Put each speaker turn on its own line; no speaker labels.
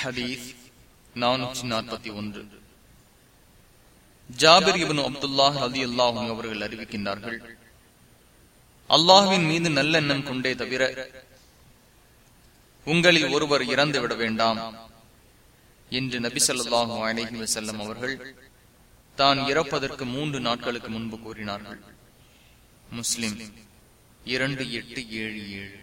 ஹதீஸ் நானூற்றி நாற்பத்தி ஒன்று. ஜாபிர் இவனு அப்துல்லாஹ் அலி அல்லாஹும் அவர்கள் அறிவிக்கின்றார்கள் அல்லாஹுவின் மீது நல்லெண்ணம் கொண்டே தவிர உங்களில் ஒருவர் இறந்து விட வேண்டாம் என்று நபி சொல்லாஹு அலஹி வசல்லம் அவர்கள் தான் இறப்பதற்கு மூன்று நாட்களுக்கு முன்பு கூறினார்கள். முஸ்லிம் இரண்டு எட்டு ஏழு ஏழு.